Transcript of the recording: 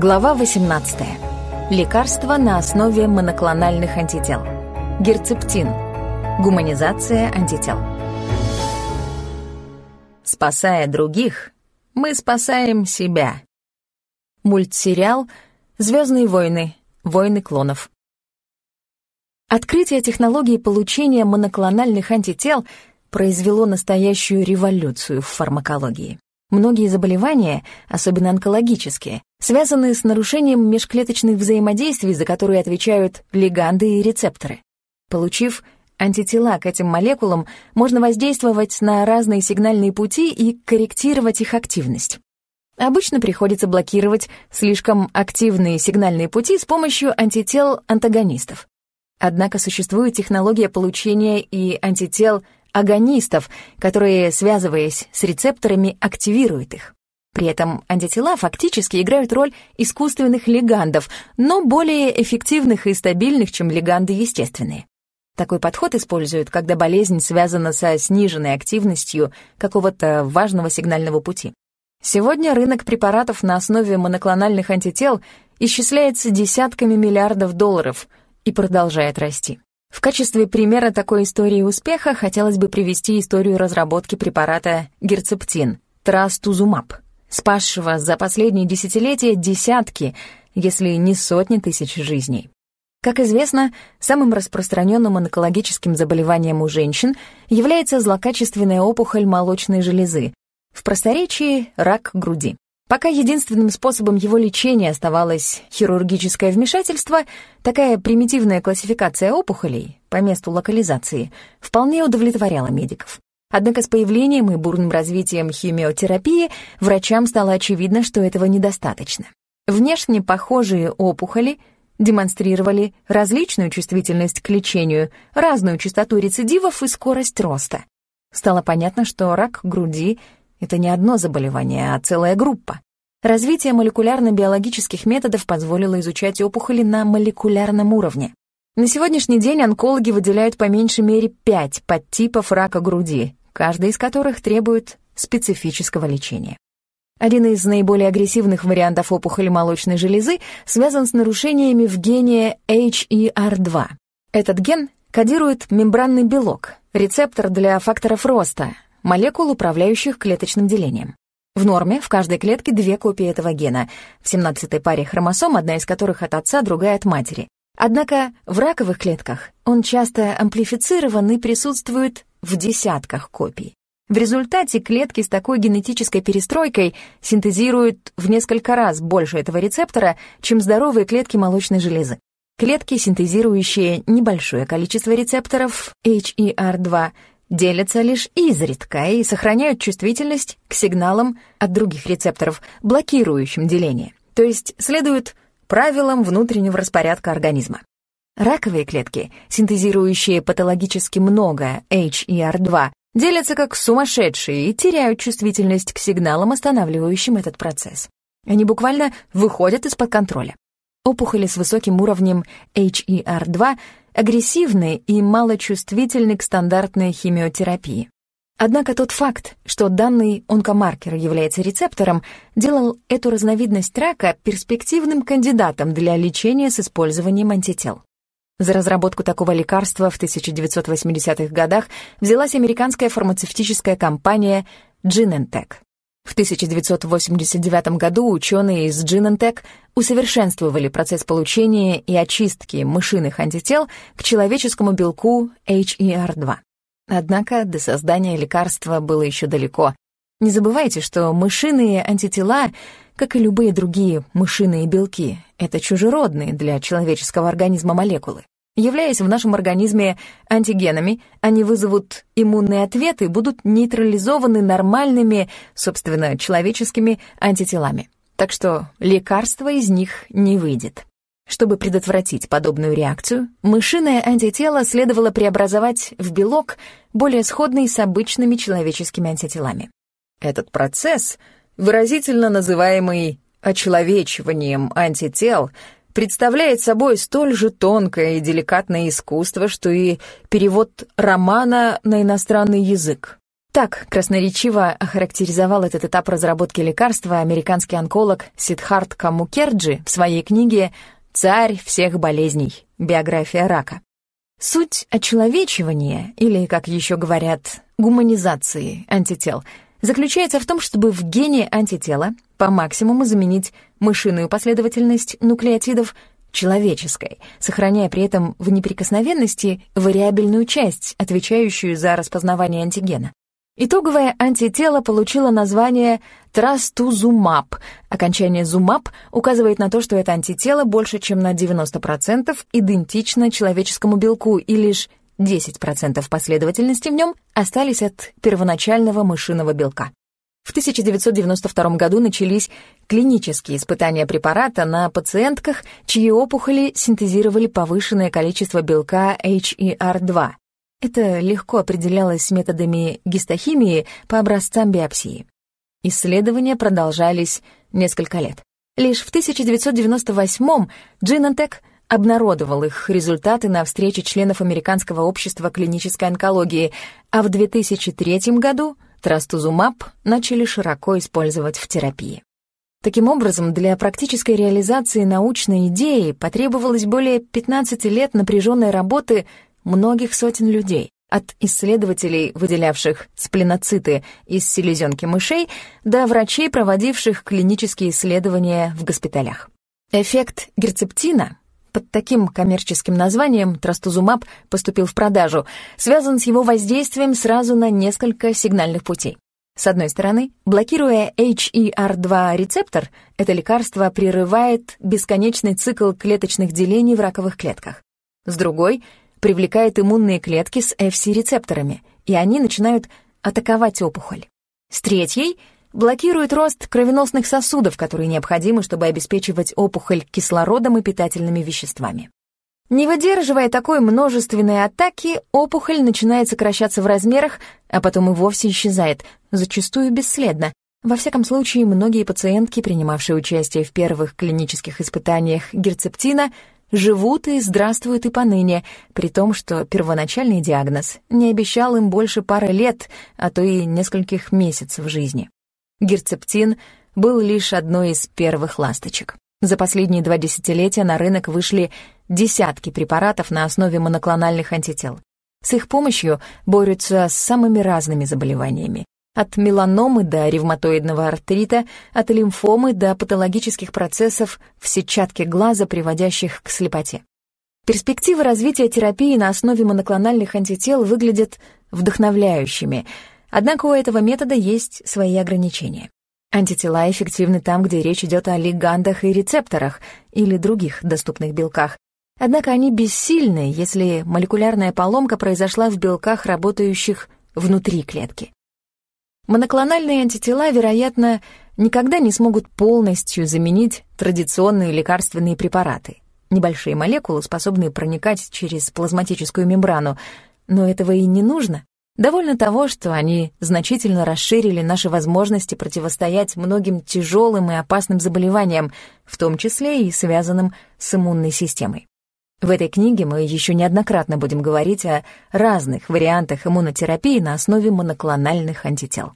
Глава 18. Лекарства на основе моноклональных антител. Герцептин. Гуманизация антител. Спасая других, мы спасаем себя. Мультсериал «Звездные войны. Войны клонов». Открытие технологии получения моноклональных антител произвело настоящую революцию в фармакологии. Многие заболевания, особенно онкологические, связаны с нарушением межклеточных взаимодействий, за которые отвечают лиганды и рецепторы. Получив антитела к этим молекулам, можно воздействовать на разные сигнальные пути и корректировать их активность. Обычно приходится блокировать слишком активные сигнальные пути с помощью антител-антагонистов. Однако существует технология получения и антител агонистов, которые, связываясь с рецепторами, активируют их. При этом антитела фактически играют роль искусственных лигандов, но более эффективных и стабильных, чем лиганды естественные. Такой подход используют, когда болезнь связана со сниженной активностью какого-то важного сигнального пути. Сегодня рынок препаратов на основе моноклональных антител исчисляется десятками миллиардов долларов и продолжает расти. В качестве примера такой истории успеха хотелось бы привести историю разработки препарата герцептин, трастузумаб, спасшего за последние десятилетия десятки, если не сотни тысяч жизней. Как известно, самым распространенным онкологическим заболеванием у женщин является злокачественная опухоль молочной железы, в просторечии — рак груди. Пока единственным способом его лечения оставалось хирургическое вмешательство, такая примитивная классификация опухолей по месту локализации вполне удовлетворяла медиков. Однако с появлением и бурным развитием химиотерапии врачам стало очевидно, что этого недостаточно. Внешне похожие опухоли демонстрировали различную чувствительность к лечению, разную частоту рецидивов и скорость роста. Стало понятно, что рак груди это не одно заболевание, а целая группа. Развитие молекулярно-биологических методов позволило изучать опухоли на молекулярном уровне. На сегодняшний день онкологи выделяют по меньшей мере пять подтипов рака груди, каждый из которых требует специфического лечения. Один из наиболее агрессивных вариантов опухоли молочной железы связан с нарушениями в гене HER2. Этот ген кодирует мембранный белок, рецептор для факторов роста, молекул, управляющих клеточным делением. В норме в каждой клетке две копии этого гена, в 17-й паре хромосом, одна из которых от отца, другая от матери. Однако в раковых клетках он часто амплифицирован и присутствует в десятках копий. В результате клетки с такой генетической перестройкой синтезируют в несколько раз больше этого рецептора, чем здоровые клетки молочной железы. Клетки, синтезирующие небольшое количество рецепторов HER2, делятся лишь изредка и сохраняют чувствительность к сигналам от других рецепторов, блокирующим деление, то есть следуют правилам внутреннего распорядка организма. Раковые клетки, синтезирующие патологически много HER2, делятся как сумасшедшие и теряют чувствительность к сигналам, останавливающим этот процесс. Они буквально выходят из-под контроля. Опухоли с высоким уровнем HER2 агрессивны и малочувствительны к стандартной химиотерапии. Однако тот факт, что данный онкомаркер является рецептором, делал эту разновидность рака перспективным кандидатом для лечения с использованием антител. За разработку такого лекарства в 1980-х годах взялась американская фармацевтическая компания Genentech. В 1989 году ученые из Genentech усовершенствовали процесс получения и очистки мышиных антител к человеческому белку HER2. Однако до создания лекарства было еще далеко. Не забывайте, что мышиные антитела, как и любые другие мышиные белки, это чужеродные для человеческого организма молекулы. Являясь в нашем организме антигенами, они вызовут иммунный ответ и будут нейтрализованы нормальными, собственно, человеческими антителами. Так что лекарство из них не выйдет. Чтобы предотвратить подобную реакцию, мышиное антитело следовало преобразовать в белок, более сходный с обычными человеческими антителами. Этот процесс, выразительно называемый очеловечиванием антител, представляет собой столь же тонкое и деликатное искусство, что и перевод романа на иностранный язык. Так красноречиво охарактеризовал этот этап разработки лекарства американский онколог Сидхарт Камукерджи в своей книге «Царь всех болезней. Биография рака». Суть очеловечивания, или, как еще говорят, гуманизации антител, заключается в том, чтобы в гене антитела по максимуму заменить мышиную последовательность нуклеотидов человеческой, сохраняя при этом в неприкосновенности вариабельную часть, отвечающую за распознавание антигена. Итоговое антитело получило название трастузумаб. Окончание «зумаб» указывает на то, что это антитело больше чем на 90% идентично человеческому белку, и лишь 10% последовательности в нем остались от первоначального мышиного белка. В 1992 году начались клинические испытания препарата на пациентках, чьи опухоли синтезировали повышенное количество белка HER2. Это легко определялось методами гистохимии по образцам биопсии. Исследования продолжались несколько лет. Лишь в 1998-м Джинантек обнародовал их результаты на встрече членов Американского общества клинической онкологии, а в 2003 году трастузумаб начали широко использовать в терапии. Таким образом, для практической реализации научной идеи потребовалось более 15 лет напряженной работы многих сотен людей, от исследователей, выделявших спленоциты из селезенки мышей, до врачей, проводивших клинические исследования в госпиталях. Эффект герцептина под таким коммерческим названием трастузумаб поступил в продажу, связан с его воздействием сразу на несколько сигнальных путей. С одной стороны, блокируя HER2 рецептор, это лекарство прерывает бесконечный цикл клеточных делений в раковых клетках. С другой — привлекает иммунные клетки с FC-рецепторами, и они начинают атаковать опухоль. С третьей — блокирует рост кровеносных сосудов, которые необходимы, чтобы обеспечивать опухоль кислородом и питательными веществами. Не выдерживая такой множественной атаки, опухоль начинает сокращаться в размерах, а потом и вовсе исчезает, зачастую бесследно. Во всяком случае, многие пациентки, принимавшие участие в первых клинических испытаниях герцептина, живут и здравствуют и поныне, при том, что первоначальный диагноз не обещал им больше пары лет, а то и нескольких месяцев жизни. Герцептин был лишь одной из первых ласточек. За последние два десятилетия на рынок вышли десятки препаратов на основе моноклональных антител. С их помощью борются с самыми разными заболеваниями, от меланомы до ревматоидного артрита, от лимфомы до патологических процессов в сетчатке глаза, приводящих к слепоте. Перспективы развития терапии на основе моноклональных антител выглядят вдохновляющими, однако у этого метода есть свои ограничения. Антитела эффективны там, где речь идет о лигандах и рецепторах или других доступных белках, однако они бессильны, если молекулярная поломка произошла в белках, работающих внутри клетки. Моноклональные антитела, вероятно, никогда не смогут полностью заменить традиционные лекарственные препараты. Небольшие молекулы, способные проникать через плазматическую мембрану, но этого и не нужно. Довольно того, что они значительно расширили наши возможности противостоять многим тяжелым и опасным заболеваниям, в том числе и связанным с иммунной системой. В этой книге мы еще неоднократно будем говорить о разных вариантах иммунотерапии на основе моноклональных антител.